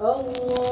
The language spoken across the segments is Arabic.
الله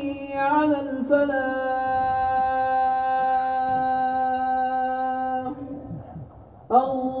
على الفلاح. الله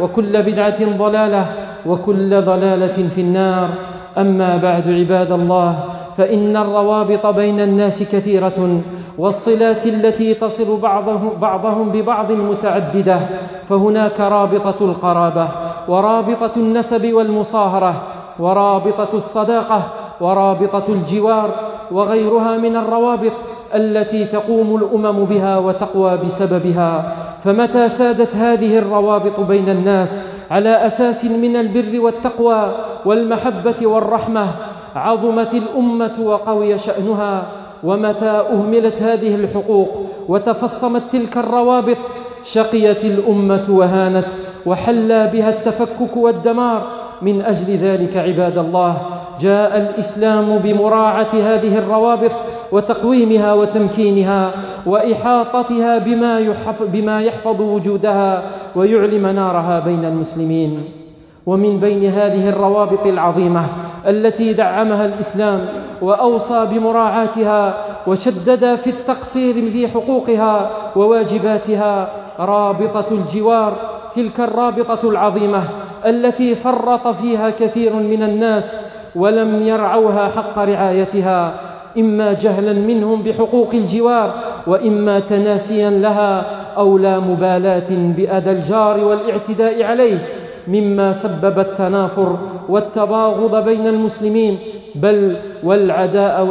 وكل بدعة ضلالة وكل ضلالة في النار. أما بعد عباد الله فإن الروابط بين الناس كثيرة والصلات التي تصل بعضهم, ببعض متعددة فهناك رابطة القرابة ورابطة النسب والمصاهرة ورابطة الصداقة ورابطة الجوار وغيرها من الروابط التي تقوم الأمم بها وتقوى بسببها. فمتى سادت هذه الروابط بين الناس على أساس من البر والتقوى والمحبة والرحمة؟ عظمت الأمة وقوي شأنها ومتى أهملت هذه الحقوق وتفصمت تلك الروابط؟ شقيت الأمة وهانت وحلى بها التفكك والدمار. من أجل ذلك عباد الله جاء الإسلام بمراعاة هذه الروابط وتقويمها وتمكينها وإحاطتها بما يحفظ, بما يحفظ وجودها ويعلي منارها بين المسلمين. ومن بين هذه الروابط العظيمة التي دعمها الإسلام وأوصى بمراعاتها وشدد في التقصير في حقوقها وواجباتها رابطة الجوار تلك الرابطة العظيمة التي فرط فيها كثير من الناس ولم يرعوها حق رعايتها. إما جهلا منهم بحقوق الجوار وإما تناسيا لها أو لا مبالاة بأذى الجار والاعتداء عليه. مما سبب التنافر والتباغض بين المسلمين بل والعداء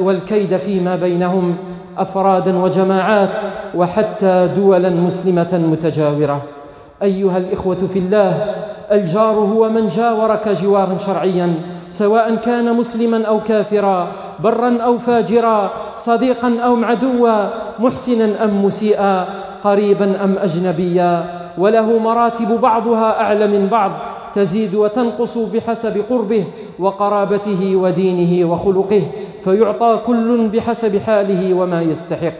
والكيد فيما بينهم أفرادا وجماعات وحتى دولا مسلمة متجاورة. أيها الإخوة في الله الجار هو من جاورك جوارا شرعيا سواء كان مسلما أو كافرا. برا أو فاجرا صديقا أو عدوا محسنا أم مسيئا قريبا أم أجنبيا. وله مراتب بعضها أعلى من بعض تزيد وتنقص بحسب قربه وقرابته ودينه وخلقه فيعطى كل بحسب حاله وما يستحق.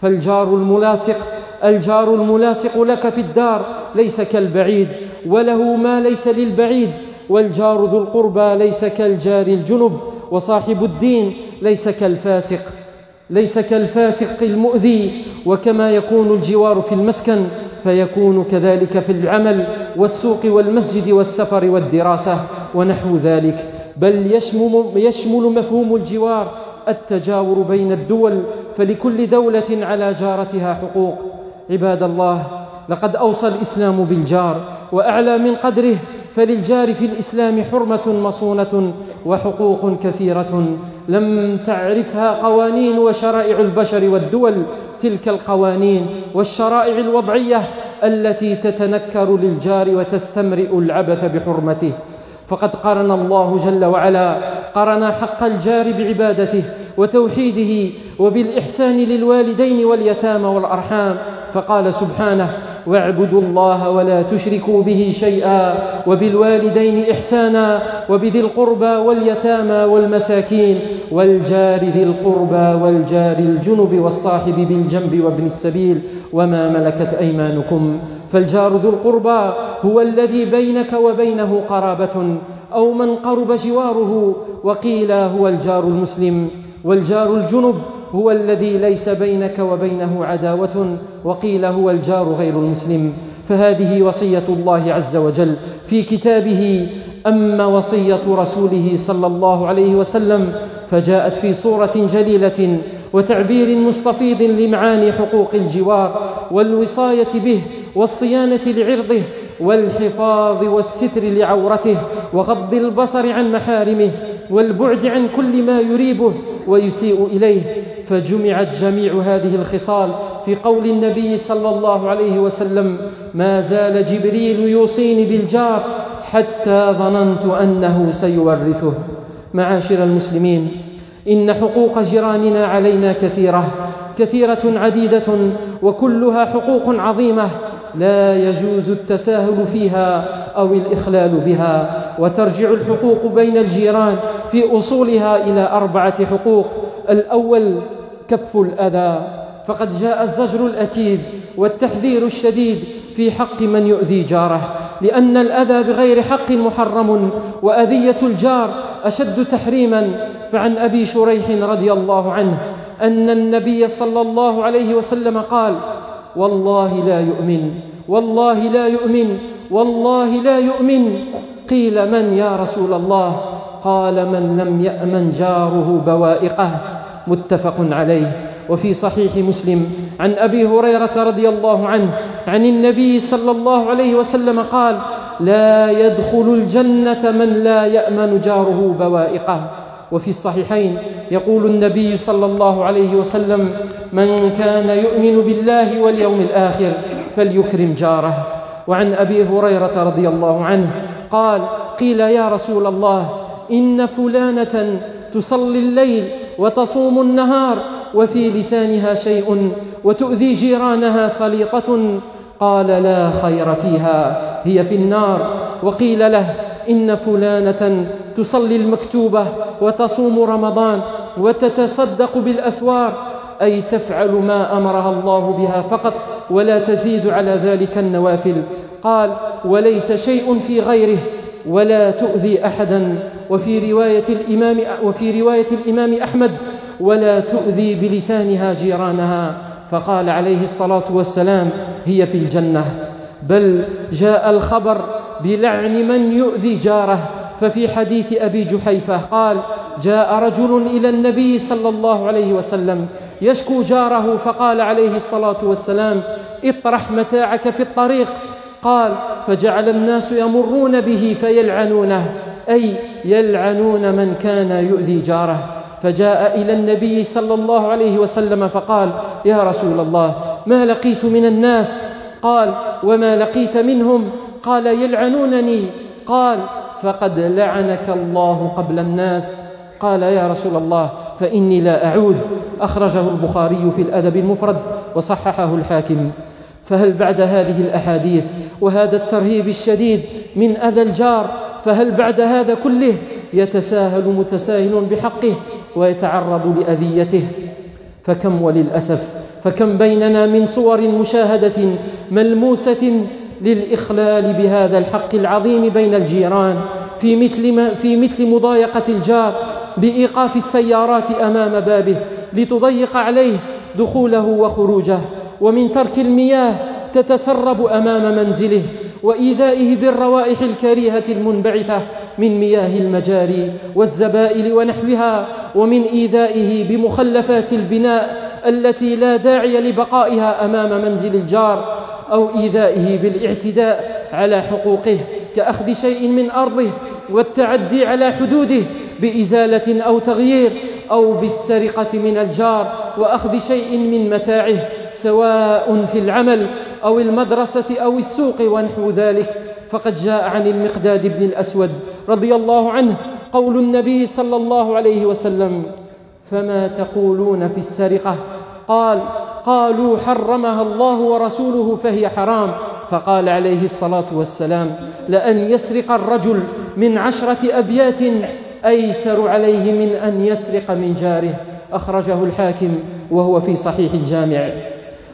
فالجار الملاصق الجار الملاصق لك في الدار ليس كالبعيد وله ما ليس للبعيد. والجار ذو القربى ليس كالجار الجنب وصاحب الدين ليس كالفاسق ليس كالفاسق المؤذي وكما يكون الجوار في المسكن فيكون كذلك في العمل والسوق والمسجد والسفر والدراسة ونحو ذلك. بل يشمل, مفهوم الجوار التجاور بين الدول فلكل دولة على جارتها حقوق. عباد الله لقد أوصى الإسلام بالجار وأعلى من قدره فللجار في الإسلام حرمة مصونة وحقوق كثيرة. لم تعرفها قوانين وشرائع البشر والدول تلك القوانين والشرائع الوضعية التي تتنكر للجار وتستمرئ العبث بحرمته. فقد قرن الله جل وعلا قرن حق الجار بعبادته وتوحيده وبالإحسان للوالدين واليتامى والأرحام. فقال سبحانه واعبدوا الله ولا تشركوا به شيئا وبالوالدين إحسانا وبذي القربى واليتامى والمساكين والجار ذي القربى والجار الجنب والصاحب بالجنب وابن السبيل وما ملكت أيمانكم فالجار ذو القربى هو الذي بينك وبينه قرابة أو من قرب جواره وقيل هو الجار المسلم والجار الجنب هو الذي ليس بينك وبينه عداوة وقيل هو الجار غير المسلم. فهذه وصية الله عز وجل. في كتابه أما وصية رسوله صلى الله عليه وسلم فجاءت في صورة جليلة وتعبير مستفيض لمعاني حقوق الجوار والوصاية به والصيانة لعرضه والحفاظ والستر لعورته وغض البصر عن محارمه والبعد عن كل ما يريبه ويسيء إليه. فجمعت جميع هذه الخصال في قول النبي صلى الله عليه وسلم ما زال جبريل يوصيني بالجار حتى ظننت أنه سيورثه. معاشر المسلمين إن حقوق جيراننا علينا كثيرة كثيرة عديدة وكلها حقوق عظيمة لا يجوز التساهل فيها أو الإخلال بها وترجع الحقوق بين الجيران في أصولها إلى أربعة حقوق الأول كف الأذى فقد جاء الزجر الأكيد والتحذير الشديد في حق من يؤذي جاره لأن الأذى بغير حق محرم وأذية الجار أشد تحريما فعن أبي شريح رضي الله عنه أن النبي صلى الله عليه وسلم قال والله لا يؤمن والله لا يؤمن والله لا يؤمن. قيل من يا رسول الله؟ قال من لم يأمن جاره بوائقه. متفق عليه. وفي صحيح مسلم عن أبي هريرة رضي الله عنه عن النبي صلى الله عليه وسلم قال لا يدخل الجنة من لا يأمن جاره بوائقه. وفي الصحيحين يقول النبي صلى الله عليه وسلم من كان يؤمن بالله واليوم الآخر فليكرم جاره. وعن أبي هريرة رضي الله عنه قال قيل يا رسول الله إن فلانة تصلي الليل وتصوم النهار وفي لسانها شيء وتؤذي جيرانها سليطة قال لا خير فيها هي في النار. وقيل له إن فلانة تصلي المكتوبة وتصوم رمضان وتتصدق بالأثوار أي تفعل ما أمرها الله بها فقط ولا تزيد على ذلك النوافل. قال وليس شيء في غيره ولا تؤذي أحدا. وفي رواية الإمام, وفي رواية الإمام أحمد ولا تؤذي بلسانها جيرانها. فقال عليه الصلاة والسلام هي في الجنة. بل جاء الخبر بلعن من يؤذي جاره. ففي حديث أبي جحيفة قال جاء رجل إلى النبي صلى الله عليه وسلم يشكو جاره فقال عليه الصلاة والسلام اطرح متاعك في الطريق. قال فجعل الناس يمرون به فيلعنونه أي يلعنون من كان يؤذي جاره. فجاء إلى النبي صلى الله عليه وسلم فقال يا رسول الله ما لقيت من الناس؟ قال وما لقيت منهم؟ قال يلعنونني. قال فقد لعنك الله قبل الناس. قال يا رسول الله فإني لا أعود. أخرجه البخاري في الأدب المفرد وصححه الحاكم. فهل بعد هذه الأحاديث وهذا الترهيب الشديد من أذى الجار فهل بعد هذا كله يتساهل متساهل بحقه ويتعرض لأذيته؟ فكم وللأسف فكم بيننا من صور مشاهدة ملموسة للإخلال بهذا الحق العظيم بين الجيران في مثل, ما في مثل مضايقة الجار بإيقاف السيارات أمام بابه لتضيق عليه دخوله وخروجه. ومن ترك المياه تتسرب أمام منزله وإيذائه بالروائح الكريهة المنبعثة من مياه المجاري والزبائل ونحوها ومن إيذائه بمخلفات البناء التي لا داعي لبقائها أمام منزل الجار أو إيذائه بالاعتداء على حقوقه كأخذ شيء من أرضه والتعدي على حدوده بإزالة أو تغيير أو بالسرقة من الجار وأخذ شيء من متاعه سواء في العمل أو المدرسة أو السوق ونحو ذلك فقد جاء عن المقداد بن الأسود رضي الله عنه قول النبي صلى الله عليه وسلم فما تقولون في السرقة؟ قال قالوا حرمها الله ورسوله فهي حرام. فقال عليه الصلاة والسلام لأن يسرق الرجل من عشرة أبيات أيسر عليه من أن يسرق من جاره. أخرجه الحاكم وهو في صحيح الجامع.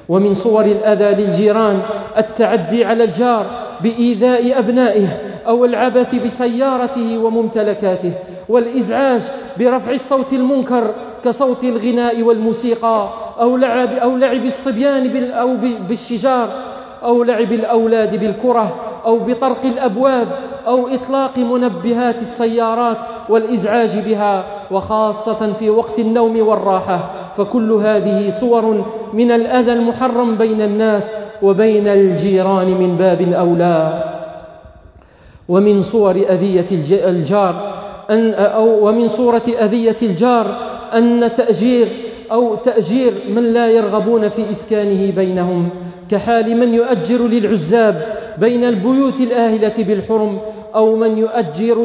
ومن صور الأذى للجيران التعدي على الجار بإيذاء أبنائه أو العبث بسيارته وممتلكاته والإزعاج برفع الصوت المنكر كصوت الغناء والموسيقى أو لعب, أو لعب الصبيان أو بالشجار أو لعب الأولاد بالكرة أو بطرق الأبواب أو إطلاق منبهات السيارات والإزعاج بها وخاصة في وقت النوم والراحة. فكل هذه صور من الأذى المحرم بين الناس وبين الجيران من باب أولى. ومن صور أذية الجار أن أو ومن صورة أذية الجار أن تأجير أو تأجير من لا يرغبون في إسكانه بينهم كحال من يؤجر للعزاب بين البيوت الآهلة بالحرم أو من يؤجر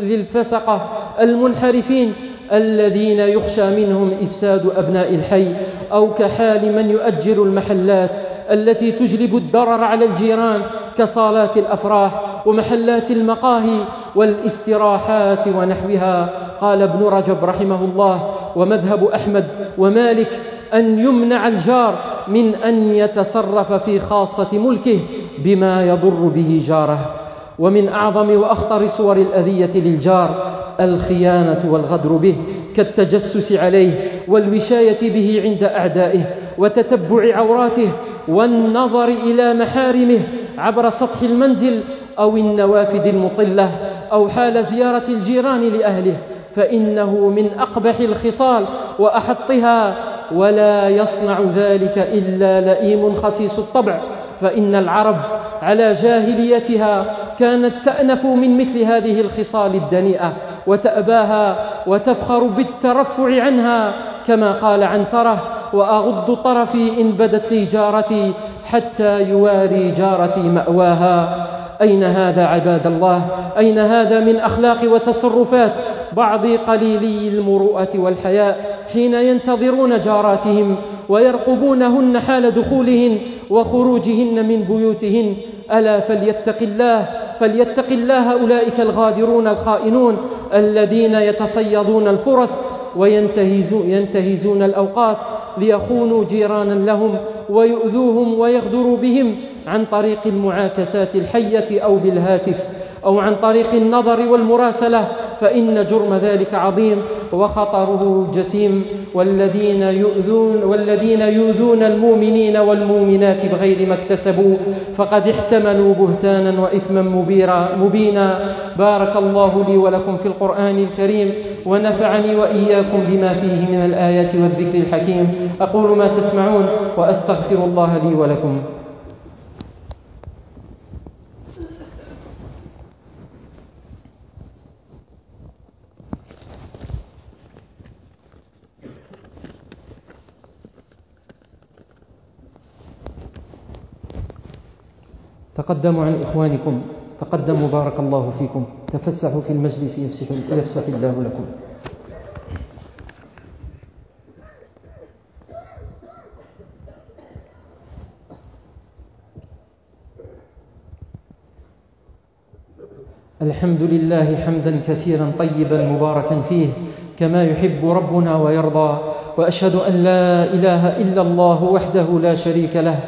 للفسقة المنحرفين الذين يخشى منهم إفساد أبناء الحي أو كحال من يؤجر المحلات التي تجلب الضرر على الجيران كصالات الأفراح ومحلات المقاهي والاستراحات ونحوها. قال ابن رجب رحمه الله ومذهب أحمد ومالك أن يمنع الجار من أن يتصرف في خاصة ملكه بما يضر به جاره. ومن أعظم وأخطر صور الأذية للجار الخيانة والغدر به كالتجسس عليه والوشاية به عند أعدائه وتتبع عوراته والنظر إلى محارمه عبر سطح المنزل أو النوافذ المطلة أو حال زيارة الجيران لأهله. فإنه من أقبح الخصال وأحطها ولا يصنع ذلك إلا لئيم خسيس الطبع فإن العرب على جاهليتها كانت تأنف من مثل هذه الخصال الدنيئة وتأباها وتفخر بالترفع عنها كما قال عنترة وأغض طرفي إن بدت لي جارتي حتى يواري جارتي مأواها. أين هذا عباد الله؟ أين هذا من أخلاق وتصرفات بعض قليلي المروءة والحياء حين ينتظرون جاراتهم ويرقبونهن حال دخولهن وخروجهن من بيوتهن؟ ألا فليتق الله فليتق الله أولئك الغادرون الخائنون الذين يتصيدون الفرص وينتهزون الأوقات ليخونوا جيرانا لهم ويؤذوهم ويغدروا بهم عن طريق المعاكسات الحية أو بالهاتف أو عن طريق النظر والمراسلة فإن جرم ذلك عظيم وخطره جسيم والذين يؤذون, والذين يؤذون المؤمنين والمؤمنات بغير ما اكتسبوا فقد احتملوا بهتانا وإثما مبيرا مبينا. بارك الله لي ولكم في القرآن الكريم ونفعني وإياكم بما فيه من الآيات والذكر الحكيم. أقول ما تسمعون وأستغفر الله لي ولكم. تقدموا عن إخوانكم تقدموا بارك الله فيكم تفسحوا في المجلس يفسح, يفسح الله لكم. الحمد لله حمدا كثيرا طيبا مباركا فيه كما يحب ربنا ويرضى وأشهد أن لا إله إلا الله وحده لا شريك له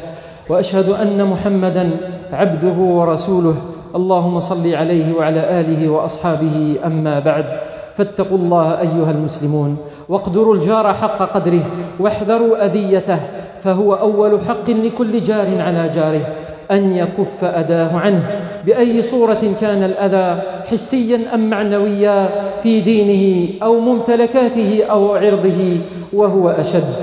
وأشهد أن محمدا عبده ورسوله. اللهم صل عليه وعلى آله وأصحابه. أما بعد فاتقوا الله أيها المسلمون واقدروا الجار حق قدره واحذروا أذيته فهو أول حق لكل جار على جاره أن يكف أداه عنه. بأي صورة كان الأذى حسيا أم معنويا في دينه أو ممتلكاته أو عرضه وهو أشد.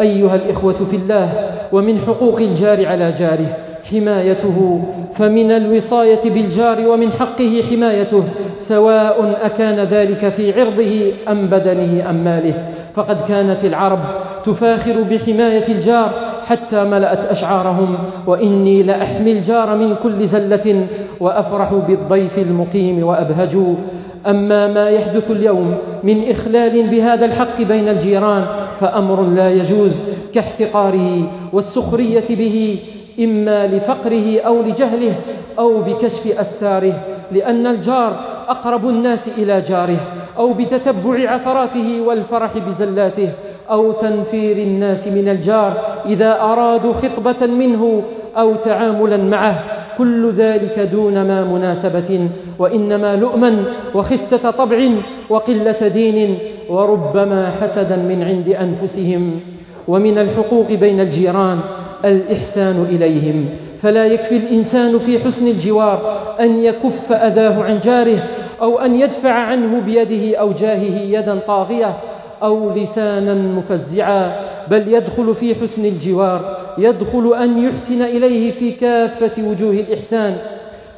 أيها الإخوة في الله ومن حقوق الجار على جاره حمايته فمن الوصاية بالجار ومن حقه حمايته سواء أكان ذلك في عرضه أم بدنه أم ماله. فقد كانت العرب تفاخر بحماية الجار حتى ملأت أشعارهم وإني لأحمي الجار من كل زلة وأفرح بالضيف المقيم وأبهج. أما ما يحدث اليوم من إخلال بهذا الحق بين الجيران فأمر لا يجوز كاحتقاره والسخرية به إما لفقره أو لجهله أو بكشف أستاره لأن الجار أقرب الناس إلى جاره أو بتتبع عثراته والفرح بزلاته أو تنفير الناس من الجار إذا أرادوا خطبة منه أو تعاملا معه. كل ذلك دون ما مناسبة وإنما لؤما وخسة طبع وقلة دين وربما حسدا من عند أنفسهم. ومن الحقوق بين الجيران الإحسان إليهم. فلا يكفي الإنسان في حسن الجوار أن يكف أذاه عن جاره أو أن يدفع عنه بيده أو جاهه يدا طاغية أو لسانا مفزعا بل يدخل في حسن الجوار يدخل أن يحسن إليه في كافة وجوه الإحسان.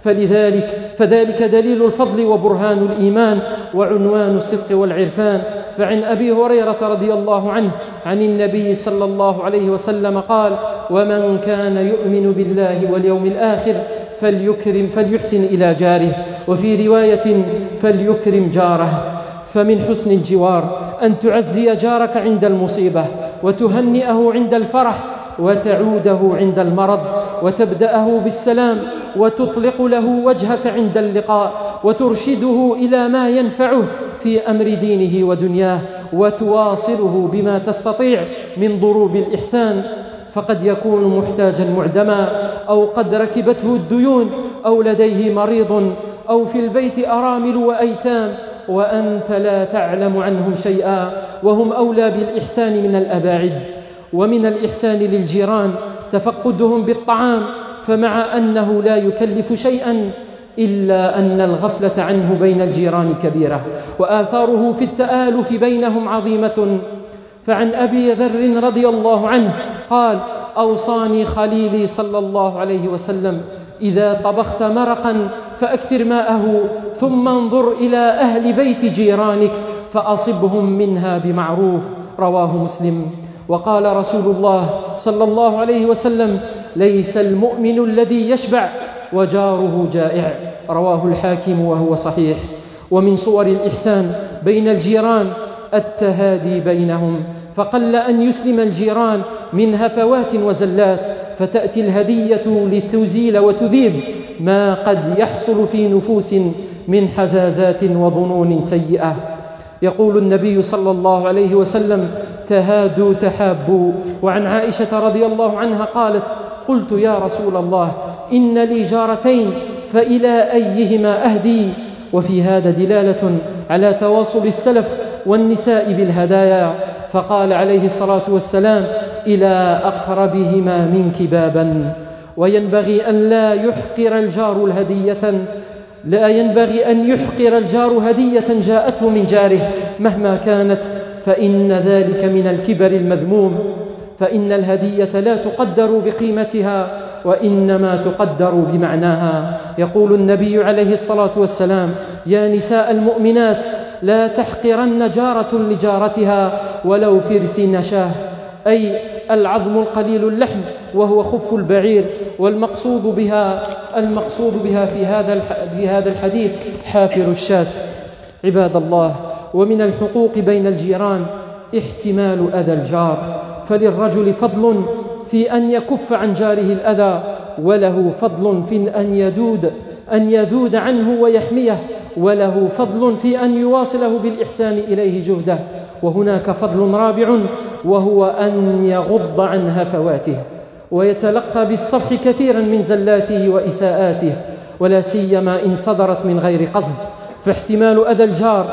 فلذلك فذلك دليل الفضل وبرهان الإيمان وعنوان الصدق والعرفان. فعن أبي هريرة رضي الله عنه عن النبي صلى الله عليه وسلم قال ومن كان يؤمن بالله واليوم الآخر فليكرم فليحسن إلى جاره وفي رواية فليكرم جاره. فمن حسن الجوار أن تعزي جارك عند المصيبة وتهنئه عند الفرح وتعوده عند المرض وتبدأه بالسلام وتطلق له وجهك عند اللقاء وترشده إلى ما ينفعه. في أمر دينه ودنياه وتواصله بما تستطيع من ضروب الإحسان فقد يكون محتاجا معدما أو قد ركبته الديون أو لديه مريض أو في البيت أرامل وأيتام وأنت لا تعلم عنهم شيئا وهم أولى بالإحسان من الأباعد. ومن الإحسان للجيران تفقدهم بالطعام فمع أنه لا يكلف شيئا إلا أن الغفلة عنه بين الجيران كبيرة وآثاره في التآلف بينهم عظيمة. فعن أبي ذر رضي الله عنه قال أوصاني خليلي صلى الله عليه وسلم إذا طبخت مرقا فأكثر ماءه ثم انظر إلى أهل بيت جيرانك فأصبهم منها بمعروف رواه مسلم. وقال رسول الله صلى الله عليه وسلم ليس المؤمن الذي يشبع وجاره جائع. رواه الحاكم وهو صحيح. ومن صور الإحسان بين الجيران التهادي بينهم فقل أن يسلم الجيران من هفوات وزلات فتأتي الهدية لتزيل وتذيب ما قد يحصل في نفوس من حزازات وظنون سيئة. يقول النبي صلى الله عليه وسلم تهادوا تحابوا. وعن عائشة رضي الله عنها قالت قلت يا رسول الله إن لي جارتين فإلى أيهما أهدي؟ وفي هذا دلالة على تواصل السلف والنساء بالهدايا. فقال عليه الصلاة والسلام إلى أقربهما منك بابا. وينبغي أن لا يحقر الجار الهدية لا ينبغي أن يحقر الجار هدية جاءته من جاره مهما كانت فإن ذلك من الكبر المذموم. فإن الهدية لا تقدر بقيمتها وإنما تقدر بمعناها. يقول النبي عليه الصلاة والسلام يا نساء المؤمنات لا تحقرن جارة لجارتها ولو فرس نشاه. أي العظم القليل اللحم وهو خف البعير والمقصود بها المقصود بها في هذا في هذا الحديث حافر الشاة. عباد الله ومن الحقوق بين الجيران احتمال أذى الجار. فللرجل فضل في أن يكف عن جاره الأذى وله فضل في أن يدود أن يذود عنه ويحميه وله فضل في أن يواصله بالإحسان إليه جهده. وهناك فضل رابع وهو أن يغض عن هفواته ويتلقى بالصفح كثيرا من زلاته وإساءاته ولا سيما إن صدرت من غير قصد فاحتمال أذى الجار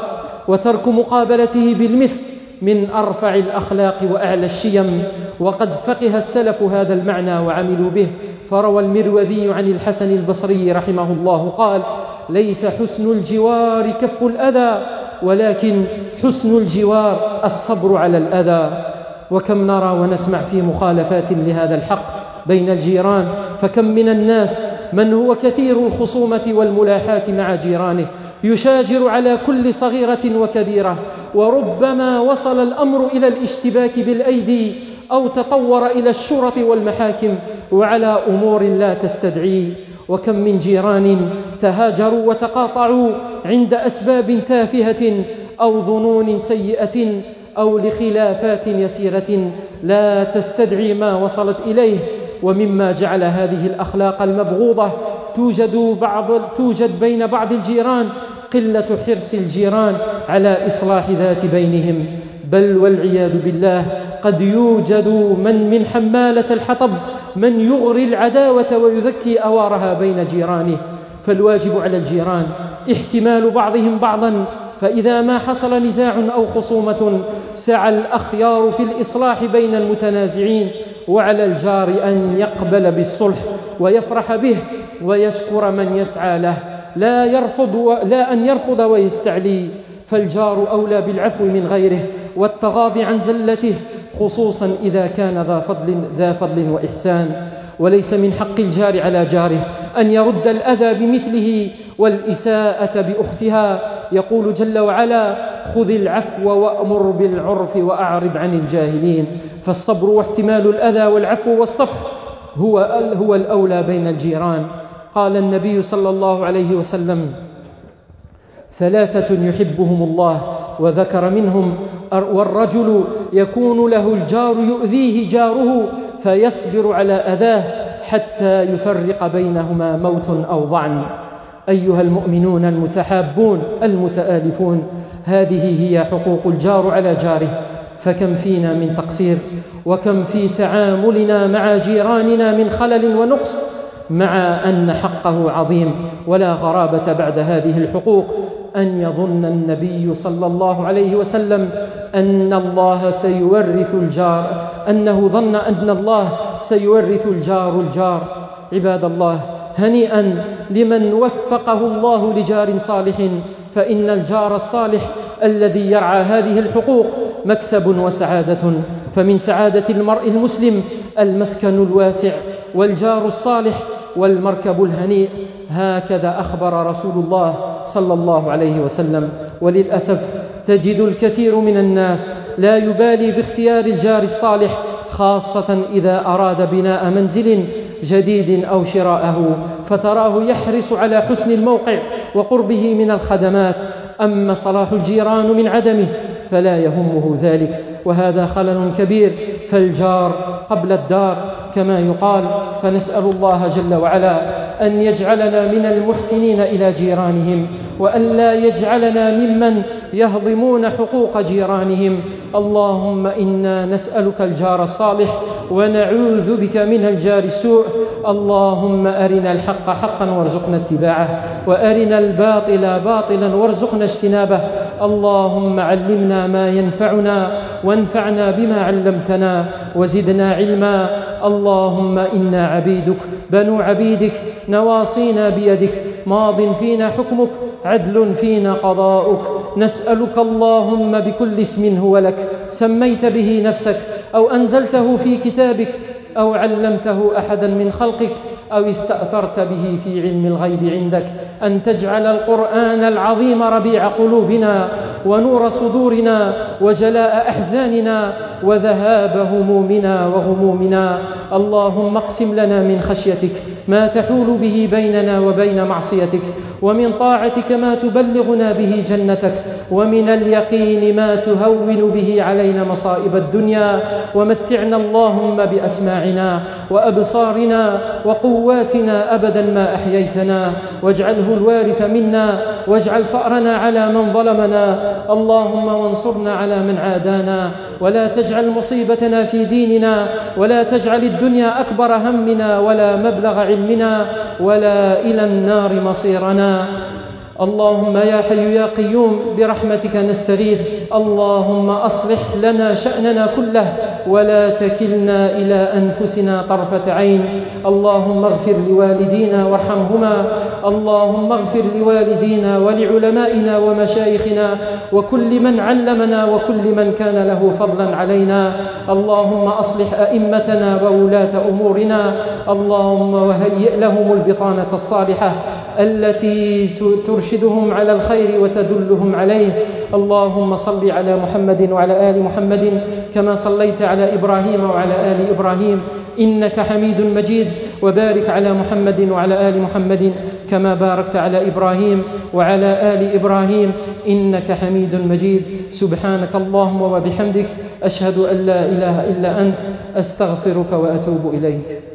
وترك مقابلته بالمثل من أرفع الأخلاق وأعلى الشيم وقد فقه السلف هذا المعنى وعملوا به. فروى المروذي عن الحسن البصري رحمه الله قال ليس حسن الجوار كف الأذى ولكن حسن الجوار الصبر على الأذى. وكم نرى ونسمع في مخالفات لهذا الحق بين الجيران فكم من الناس من هو كثير الخصومة والملاحاة مع جيرانه. يشاجر على كل صغيرة وكبيرة وربما وصل الأمر إلى الاشتباك بالأيدي أو تطور إلى الشرط والمحاكم وعلى أمور لا تستدعي. وكم من جيران تهاجروا وتقاطعوا عند أسباب تافهة أو ظنون سيئة أو لخلافات يسيرة لا تستدعي ما وصلت إليه. ومما جعل هذه الأخلاق المبغوضة توجد, بعض توجد بين بعض الجيران قلة حرص الجيران على إصلاح ذات بينهم. بل والعياذ بالله قد يوجد من من حمالة الحطب من يغري العداوة ويذكي أوارها بين جيرانه. فالواجب على الجيران احتمال بعضهم بعضا فإذا ما حصل نزاع أو خصومة سعى الأخيار في الإصلاح بين المتنازعين وعلى الجار أن يقبل بالصلح ويفرح به ويشكر من يسعى له. لا يرفض و... لا أن يرفض ويستعلي فالجار أولى بالعفو من غيره والتغاضي عن زلته خصوصا إذا كان ذا فضل, ذا فضل وإحسان. وليس من حق الجار على جاره أن يرد الأذى بمثله والإساءة بأختها. يقول جل وعلا خذ العفو وأمر بالعرف وأعرض عن الجاهلين. فالصبر واحتمال الأذى والعفو والصفح هو, هو الأولى بين الجيران. قال النبي صلى الله عليه وسلم ثلاثة يحبهم الله وذكر منهم والرجل يكون له الجار يؤذيه جاره فيصبر على أذاه حتى يفرق بينهما موت أو ضعن. أيها المؤمنون المتحابون المتآلفون هذه هي حقوق الجار على جاره فكم فينا من تقصير وكم في تعاملنا مع جيراننا من خلل ونقص مع أن حقه عظيم ولا غرابة بعد هذه الحقوق أن يظن النبي صلى الله عليه وسلم أن الله سيورث الجار أنه ظن أن الله سيورث الجار الجار. عباد الله هنيئا لمن وفقه الله لجار صالح فإن الجار الصالح الذي يرعى هذه الحقوق مكسب وسعادة. فمن سعادة المرء المسلم المسكن الواسع والجار الصالح والمركب الهنيء هكذا أخبر رسول الله صلى الله عليه وسلم. وللأسف تجد الكثير من الناس لا يبالي باختيار الجار الصالح خاصة إذا أراد بناء منزل جديد أو شراءه فتراه يحرص على حسن الموقع وقربه من الخدمات. أما صلاح الجيران من عدمه فلا يهمه ذلك. وهذا خلل كبير فالجار قبل الدار كما يقال فنسأل الله جل وعلا أن يجعلنا من المحسنين إلى جيرانهم وأن لا يجعلنا ممن يهضمون حقوق جيرانهم. اللهم إنا نسألك الجار الصالح ونعوذ بك من الجار السوء. اللهم أرنا الحق حقا وارزقنا اتباعه وأرنا الباطل باطلا وارزقنا اجتنابه. اللهم علمنا ما ينفعنا وانفعنا بما علمتنا وزدنا علما. اللهم إنا عبيدك بنو عبيدك نواصينا بيدك ماض فينا حكمك عدل فينا قضاؤك. نسألك اللهم بكل اسم هو لك سميت به نفسك أو أنزلته في كتابك أو علمته أحدا من خلقك. أو استأثرت به في علم الغيب عندك. أن تجعل القرآن العظيم ربيع قلوبنا ونور صدورنا وجلاء أحزاننا وذهاب همومنا وغمومنا. اللهم اقسم لنا من خشيتك ما تحول به بيننا وبين معصيتك. ومن طاعتك ما تبلغنا به جنتك ومن اليقين ما تهون به علينا مصائب الدنيا ومتعنا اللهم بأسماعنا وأبصارنا وقواتنا أبدا ما أحييتنا واجعله الوارث منا واجعل فأرنا على من ظلمنا اللهم وانصرنا على من عادانا ولا تجعل مصيبتنا في ديننا ولا تجعل الدنيا أكبر همنا ولا مبلغ علمنا ولا إلى النار مصيرنا. اللهم يا حي يا قيوم برحمتك نستغيث. اللهم أصلح لنا شأننا كله ولا تكلنا إلى أنفسنا طرفة عين. اللهم اغفر لوالدينا وارحمهما. اللهم اغفر لوالدينا ولعلمائنا ومشايخنا وكل من علمنا وكل من كان له فضلا علينا. اللهم أصلح أئمتنا وولاة أمورنا. اللهم وهيئ لهم البطانة الصالحة. التي ترشدهم على الخير وتدلهم عليه. اللهم صل على محمد وعلى آل محمد كما صليت على إبراهيم وعلى آل إبراهيم. إنك حميد مجيد. وبارك على محمد وعلى آل محمد كما باركت على إبراهيم وعلى آل إبراهيم. إنك حميد مجيد. سبحانك اللهم وبحمدك. أشهد أن لا إله إلا أنت. أستغفرك وأتوب إليك.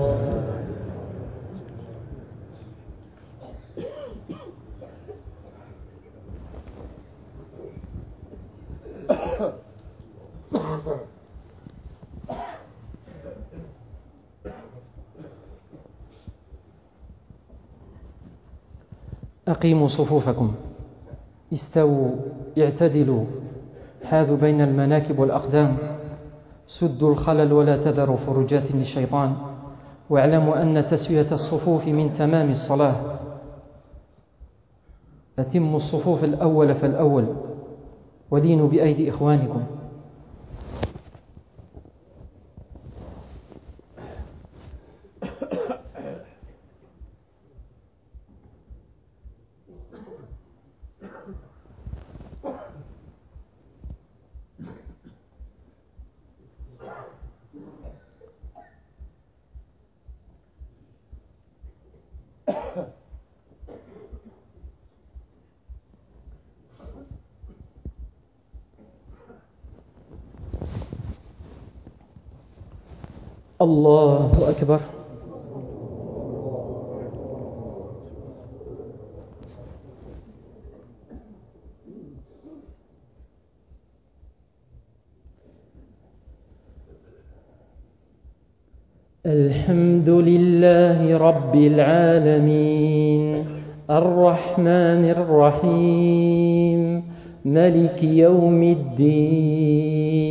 أقيموا صفوفكم. استووا اعتدلوا حاذوا بين المناكب والأقدام. سدوا الخلل ولا تذروا فرجات للشيطان. واعلموا أن تسوية الصفوف من تمام الصلاة. أتموا الصفوف الأول فالأول. ولينوا بأيدي إخوانكم. الله أكبر. الحمد لله رب العالمين. الرحمن الرحيم. ملك يوم الدين.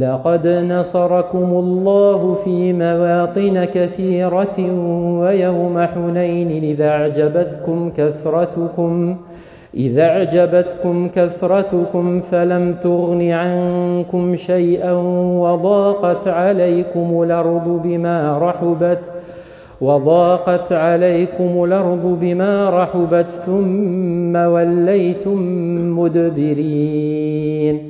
لقد نصركم الله في مواطن كثيرة ويوم حنين إذا أعجبتكم كثرتكم إذا أعجبتكم كثرتكم فلم تغن عنكم شيئا وضاقت عليكم الأرض بما رحبت وضاقت عليكم الأرض بما رحبت ثم وليتم مدبرين.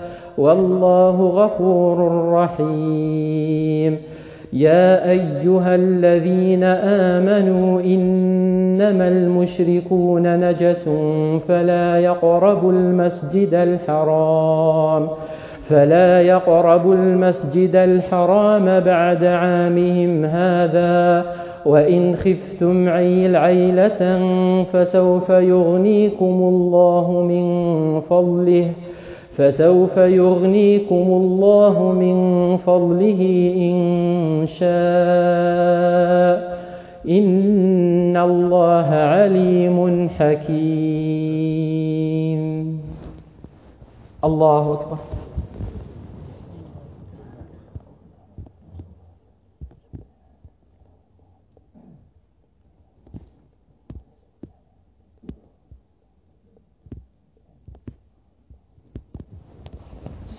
والله غفور رحيم. يا أيها الذين آمنوا إنما المشركون نجس فلا يقربوا المسجد الحرام فلا يقربوا المسجد الحرام بعد عامهم هذا وإن خفتم عيل عيلة فسوف يغنيكم الله من فضله. فسوف يغنيكم الله من فضله إن شاء. إن الله عليم حكيم. الله أكبر.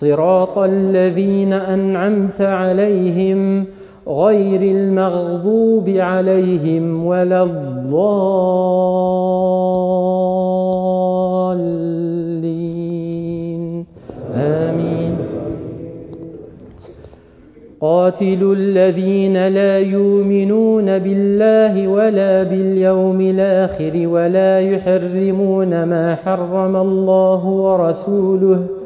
صراط الذين أنعمت عليهم غير المغضوب عليهم ولا الضالين. آمين. قاتلوا الذين لا يؤمنون بالله ولا باليوم الآخر ولا يحرمون ما حرم الله ورسوله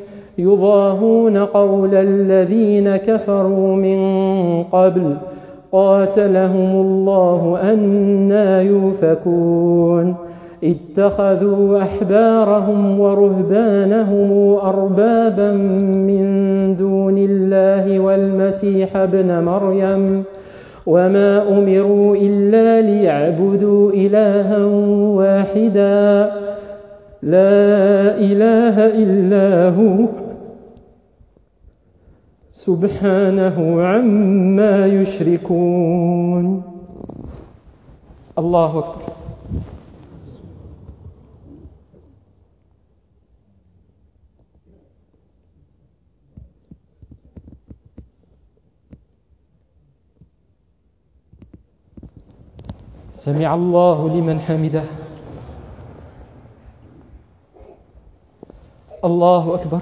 يضاهون قول الذين كفروا من قبل قاتلهم الله أنا يوفكون اتخذوا أحبارهم ورهبانهم أربابا من دون الله والمسيح ابن مريم وما أمروا إلا ليعبدوا إلها واحدا لا إله إلا هو سبحانه عما يشركون. الله أكبر. سمع الله لمن حمده. الله أكبر.